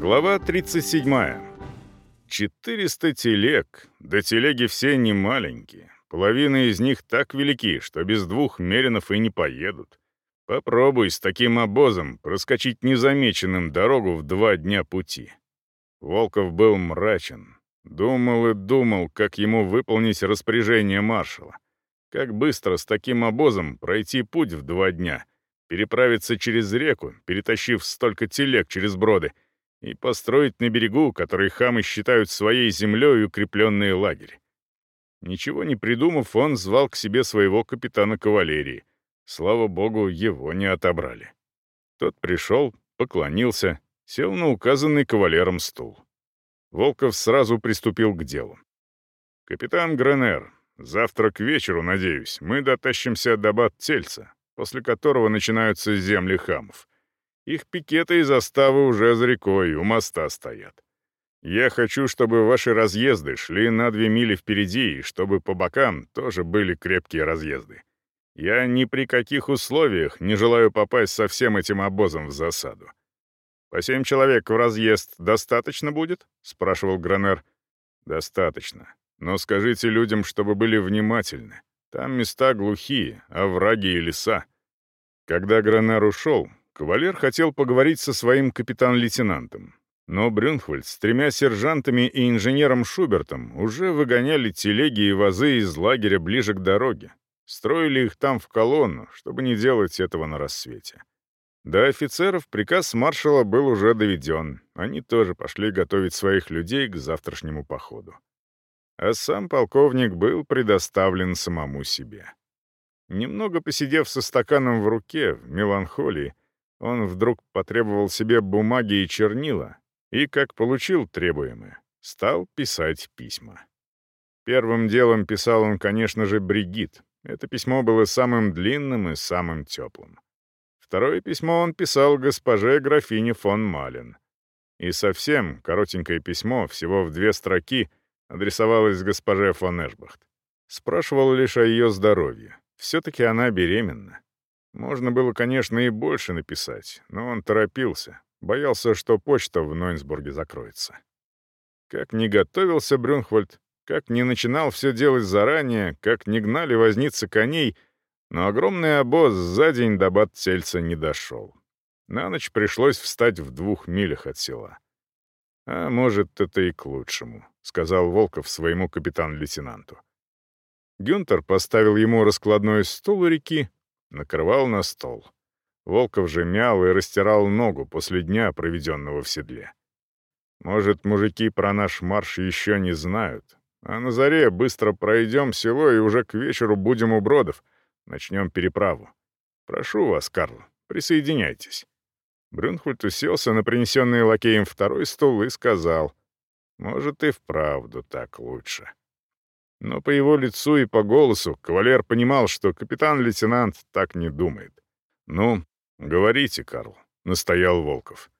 Глава 37. 400 телег, да телеги все не маленькие. Половина из них так велики, что без двух меринов и не поедут. Попробуй с таким обозом проскочить незамеченным дорогу в два дня пути. Волков был мрачен. Думал и думал, как ему выполнить распоряжение маршала. Как быстро с таким обозом пройти путь в два дня, переправиться через реку, перетащив столько телег через броды — и построить на берегу, который хамы считают своей землей, укрепленный лагерь. Ничего не придумав, он звал к себе своего капитана кавалерии. Слава богу, его не отобрали. Тот пришел, поклонился, сел на указанный кавалером стул. Волков сразу приступил к делу. «Капитан Гренер, завтра к вечеру, надеюсь, мы дотащимся до Бат-Тельца, после которого начинаются земли хамов. Их пикеты и заставы уже за рекой, у моста стоят. Я хочу, чтобы ваши разъезды шли на две мили впереди, и чтобы по бокам тоже были крепкие разъезды. Я ни при каких условиях не желаю попасть со всем этим обозом в засаду. «По семь человек в разъезд достаточно будет?» — спрашивал Гранер. «Достаточно. Но скажите людям, чтобы были внимательны. Там места глухие, овраги и леса». Когда Гранер ушел, Кавалер хотел поговорить со своим капитан-лейтенантом, но Брюнхвальд с тремя сержантами и инженером Шубертом уже выгоняли телеги и вазы из лагеря ближе к дороге, строили их там в колонну, чтобы не делать этого на рассвете. До офицеров приказ маршала был уже доведен, они тоже пошли готовить своих людей к завтрашнему походу. А сам полковник был предоставлен самому себе. Немного посидев со стаканом в руке, в меланхолии, он вдруг потребовал себе бумаги и чернила, и, как получил требуемое, стал писать письма. Первым делом писал он, конечно же, Бригит. Это письмо было самым длинным и самым теплым. Второе письмо он писал госпоже графине фон Малин. И совсем коротенькое письмо, всего в две строки, адресовалось госпоже фон Эшбахт. Спрашивал лишь о ее здоровье. Все-таки она беременна. Можно было, конечно, и больше написать, но он торопился, боялся, что почта в Нойнсбурге закроется. Как не готовился Брюнхвальд, как не начинал все делать заранее, как не гнали возницы коней, но огромный обоз за день до Баттельца не дошел. На ночь пришлось встать в двух милях от села. «А может, это и к лучшему», — сказал Волков своему капитан-лейтенанту. Гюнтер поставил ему раскладной стул у реки, накрывал на стол. Волков же мял и растирал ногу после дня, проведенного в седле. Может, мужики про наш марш еще не знают, а на заре быстро пройдем село и уже к вечеру будем у бродов, начнем переправу. Прошу вас, Карл, присоединяйтесь». Брюнхвальд уселся на принесенный лакеем второй стул и сказал, «Может, и вправду так лучше». Но по его лицу и по голосу кавалер понимал, что капитан-лейтенант так не думает. «Ну, говорите, Карл», — настоял Волков.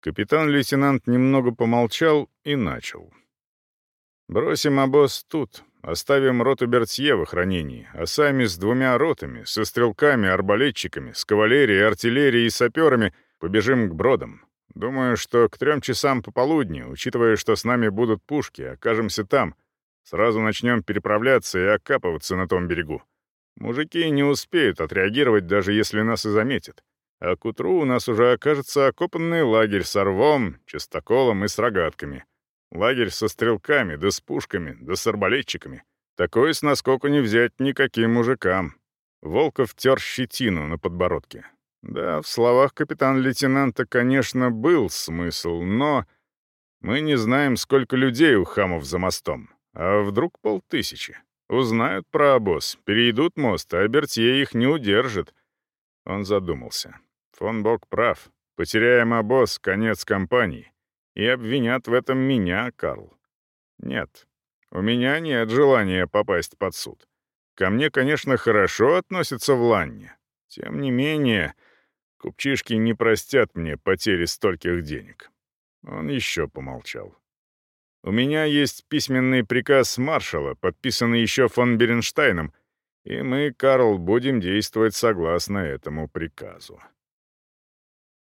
Капитан-лейтенант немного помолчал и начал. «Бросим обоз тут, оставим роту Бертье в охранении, а сами с двумя ротами, со стрелками, арбалетчиками, с кавалерией, артиллерией и саперами побежим к бродам. Думаю, что к трем часам пополудни, учитывая, что с нами будут пушки, окажемся там, Сразу начнем переправляться и окапываться на том берегу. Мужики не успеют отреагировать, даже если нас и заметят. А к утру у нас уже окажется окопанный лагерь с орвом, частоколом и с рогатками. Лагерь со стрелками, да с пушками, да с арбалетчиками. Такой с наскоку не взять никаким мужикам. Волков тер щетину на подбородке. Да, в словах капитан-лейтенанта, конечно, был смысл, но... Мы не знаем, сколько людей у хамов за мостом. А вдруг полтысячи? Узнают про обоз, перейдут мост, а Бертье их не удержит. Он задумался. Фон Бок прав. Потеряем обоз, конец компании. И обвинят в этом меня, Карл. Нет, у меня нет желания попасть под суд. Ко мне, конечно, хорошо относятся в Ланне. Тем не менее, купчишки не простят мне потери стольких денег. Он еще помолчал. У меня есть письменный приказ маршала, подписанный еще фон Беренштейном, и мы, Карл, будем действовать согласно этому приказу.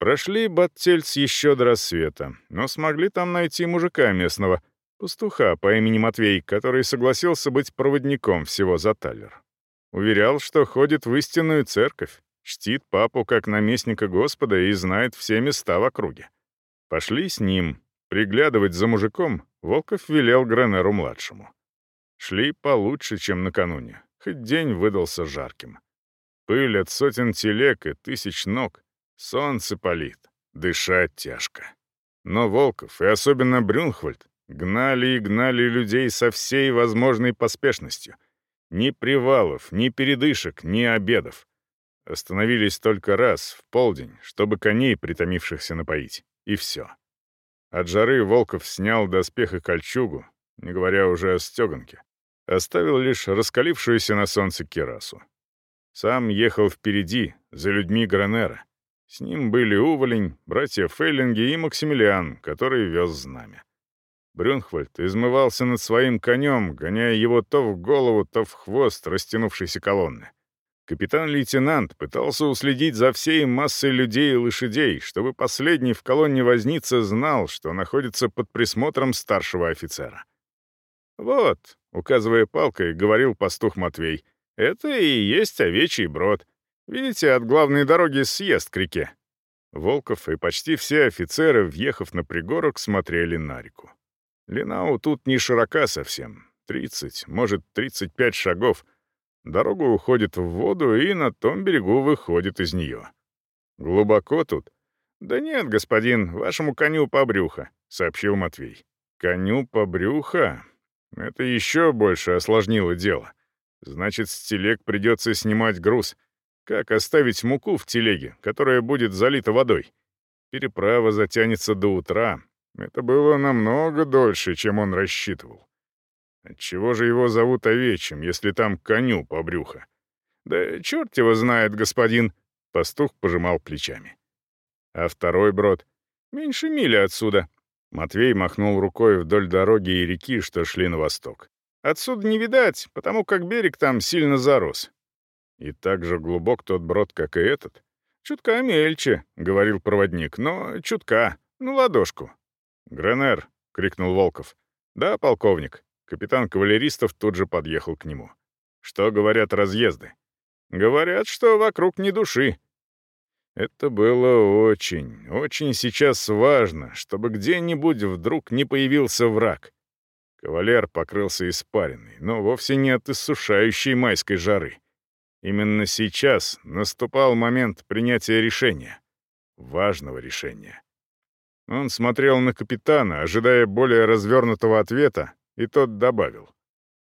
Прошли Баттельц еще до рассвета, но смогли там найти мужика местного, пастуха по имени Матвей, который согласился быть проводником всего за Таллер. Уверял, что ходит в истинную церковь, чтит папу как наместника Господа и знает все места в округе. Пошли с ним. Приглядывать за мужиком Волков велел Гренеру-младшему. Шли получше, чем накануне, хоть день выдался жарким. Пыль от сотен телег и тысяч ног, Солнце палит, дышать тяжко. Но Волков, и особенно Брюнхвальд, гнали и гнали людей со всей возможной поспешностью. Ни привалов, ни передышек, ни обедов. Остановились только раз, в полдень, чтобы коней, притомившихся, напоить. И все. От жары Волков снял доспех и кольчугу, не говоря уже о стеганке. Оставил лишь раскалившуюся на солнце кирасу. Сам ехал впереди, за людьми Гранера. С ним были Уволень, братья Фейлинги и Максимилиан, который вез знамя. Брюнхвальд измывался над своим конем, гоняя его то в голову, то в хвост растянувшейся колонны. Капитан-лейтенант пытался уследить за всей массой людей и лошадей, чтобы последний в колонне возница знал, что находится под присмотром старшего офицера. «Вот», — указывая палкой, говорил пастух Матвей, — «это и есть овечий брод. Видите, от главной дороги съезд к реке». Волков и почти все офицеры, въехав на пригорок, смотрели на реку. Ленау тут не широка совсем. 30, может, 35 шагов. Дорога уходит в воду и на том берегу выходит из нее. Глубоко тут? Да нет, господин, вашему коню по брюхо, сообщил Матвей. Коню по брюхо? Это еще больше осложнило дело. Значит, с телег придется снимать груз — как оставить муку в телеге, которая будет залита водой? Переправа затянется до утра. Это было намного дольше, чем он рассчитывал. Отчего же его зовут овечьим, если там коню по брюхо? Да черт его знает, господин. Пастух пожимал плечами. А второй брод? Меньше мили отсюда. Матвей махнул рукой вдоль дороги и реки, что шли на восток. Отсюда не видать, потому как берег там сильно зарос. И так же глубок тот брод, как и этот. «Чутка мельче», — говорил проводник, — «но чутка, ну, ладошку». «Гренер», — крикнул Волков. «Да, полковник». Капитан кавалеристов тут же подъехал к нему. «Что говорят разъезды?» «Говорят, что вокруг ни души». Это было очень, очень сейчас важно, чтобы где-нибудь вдруг не появился враг. Кавалер покрылся испариной, но вовсе не от иссушающей майской жары. Именно сейчас наступал момент принятия решения. Важного решения. Он смотрел на капитана, ожидая более развернутого ответа, и тот добавил.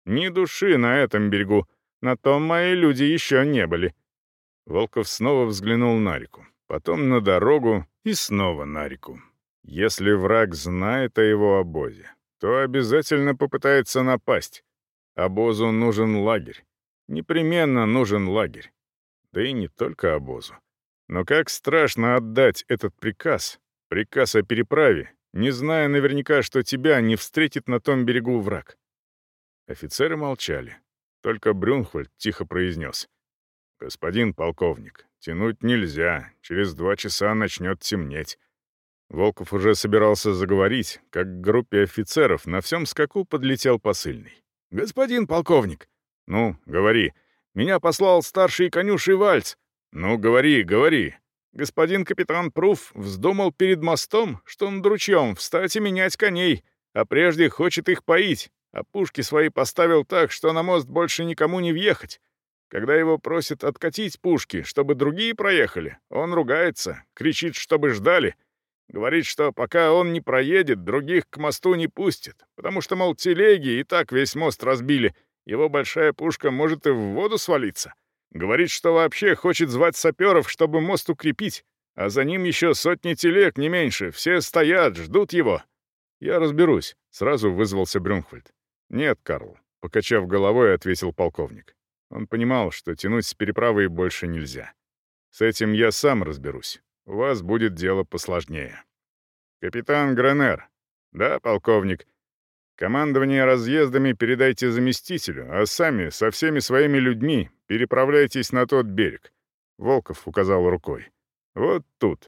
«Ни души на этом берегу, на том мои люди еще не были». Волков снова взглянул на реку, потом на дорогу и снова на реку. Если враг знает о его обозе, то обязательно попытается напасть. Обозу нужен лагерь. Непременно нужен лагерь. Да и не только обозу. Но как страшно отдать этот приказ, приказ о переправе, не зная наверняка, что тебя не встретит на том берегу враг. Офицеры молчали. Только Брюнхвальд тихо произнес. «Господин полковник, тянуть нельзя, через два часа начнет темнеть». Волков уже собирался заговорить, как к группе офицеров на всем скаку подлетел посыльный. «Господин полковник!» «Ну, говори. Меня послал старший конюший Вальц. Ну, говори, говори. Господин капитан Пруф вздумал перед мостом, что над ручьем, встать и менять коней, а прежде хочет их поить, а пушки свои поставил так, что на мост больше никому не въехать. Когда его просят откатить пушки, чтобы другие проехали, он ругается, кричит, чтобы ждали. Говорит, что пока он не проедет, других к мосту не пустит, потому что, мол, телеги и так весь мост разбили — его большая пушка может и в воду свалиться. Говорит, что вообще хочет звать саперов, чтобы мост укрепить, а за ним еще сотни телег, не меньше. Все стоят, ждут его. Я разберусь, сразу вызвался Брюнхвальд. Нет, Карл, покачав головой, ответил полковник. Он понимал, что тянуть с переправой больше нельзя. С этим я сам разберусь. У вас будет дело посложнее. Капитан Гренер. Да, полковник. Командование разъездами передайте заместителю, а сами со всеми своими людьми переправляйтесь на тот берег. Волков указал рукой. Вот тут.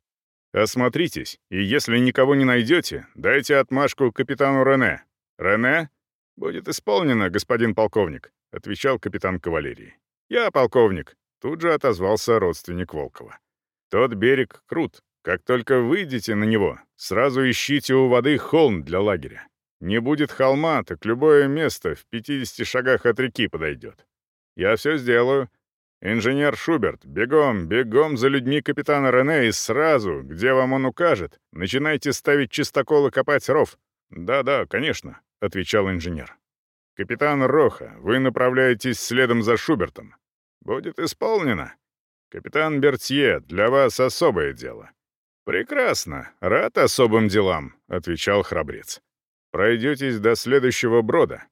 Осмотритесь, и если никого не найдете, дайте отмашку капитану Рене. Рене? Будет исполнено, господин полковник, отвечал капитан кавалерии. Я полковник, тут же отозвался родственник Волкова. Тот берег крут. Как только выйдете на него, сразу ищите у воды холм для лагеря. Не будет холма, так любое место в 50 шагах от реки подойдет. Я все сделаю. Инженер Шуберт, бегом, бегом за людьми капитана Рене и сразу, где вам он укажет, начинайте ставить чистокол и копать ров. Да-да, конечно, отвечал инженер. Капитан Роха, вы направляетесь следом за Шубертом. Будет исполнено. Капитан Бертье, для вас особое дело. «Прекрасно. Рад особым делам», — отвечал храбрец. «Пройдетесь до следующего брода.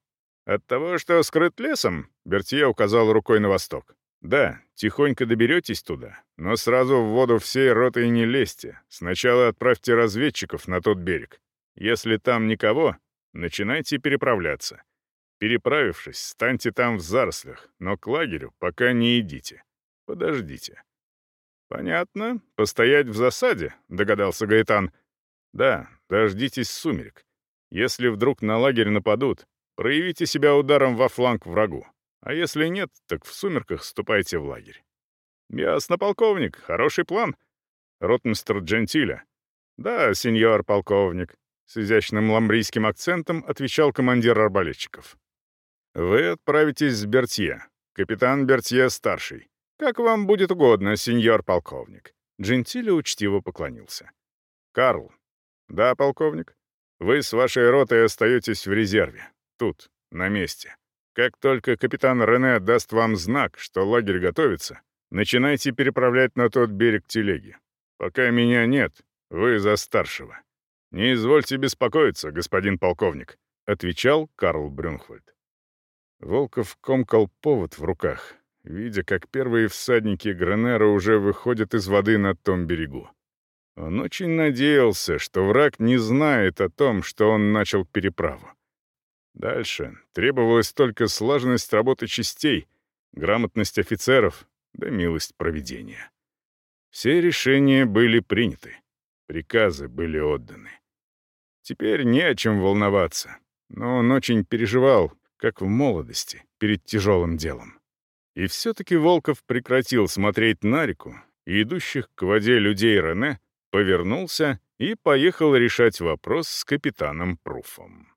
От того, что скрыт лесом?» — Бертье указал рукой на восток. «Да, тихонько доберетесь туда, но сразу в воду всей ротой не лезьте. Сначала отправьте разведчиков на тот берег. Если там никого, начинайте переправляться. Переправившись, станьте там в зарослях, но к лагерю пока не идите. Подождите. «Понятно. Постоять в засаде», — догадался Гаэтан. «Да, дождитесь сумерек. Если вдруг на лагерь нападут, проявите себя ударом во фланг врагу. А если нет, так в сумерках ступайте в лагерь». «Ясно, полковник. Хороший план». «Ротмистр Джентиля». «Да, сеньор полковник», — с изящным ламбрийским акцентом отвечал командир арбалетчиков. «Вы отправитесь с Бертье. Капитан Бертье старший. «Как вам будет угодно, сеньор полковник». Джентили учтиво поклонился. «Карл». «Да, полковник. Вы с вашей ротой остаетесь в резерве. Тут, на месте. Как только капитан Рене даст вам знак, что лагерь готовится, начинайте переправлять на тот берег телеги. Пока меня нет, вы за старшего. Не извольте беспокоиться, господин полковник», — отвечал Карл Брюнхвальд. Волков комкал повод в руках, видя, как первые всадники Гренера уже выходят из воды на том берегу. Он очень надеялся, что враг не знает о том, что он начал переправу. Дальше требовалась только слаженность работы частей, грамотность офицеров да милость проведения. Все решения были приняты, приказы были отданы. Теперь не о чем волноваться, но он очень переживал, как в молодости, перед тяжелым делом. И все-таки Волков прекратил смотреть на реку, и идущих к воде людей Рене повернулся и поехал решать вопрос с капитаном Пруфом.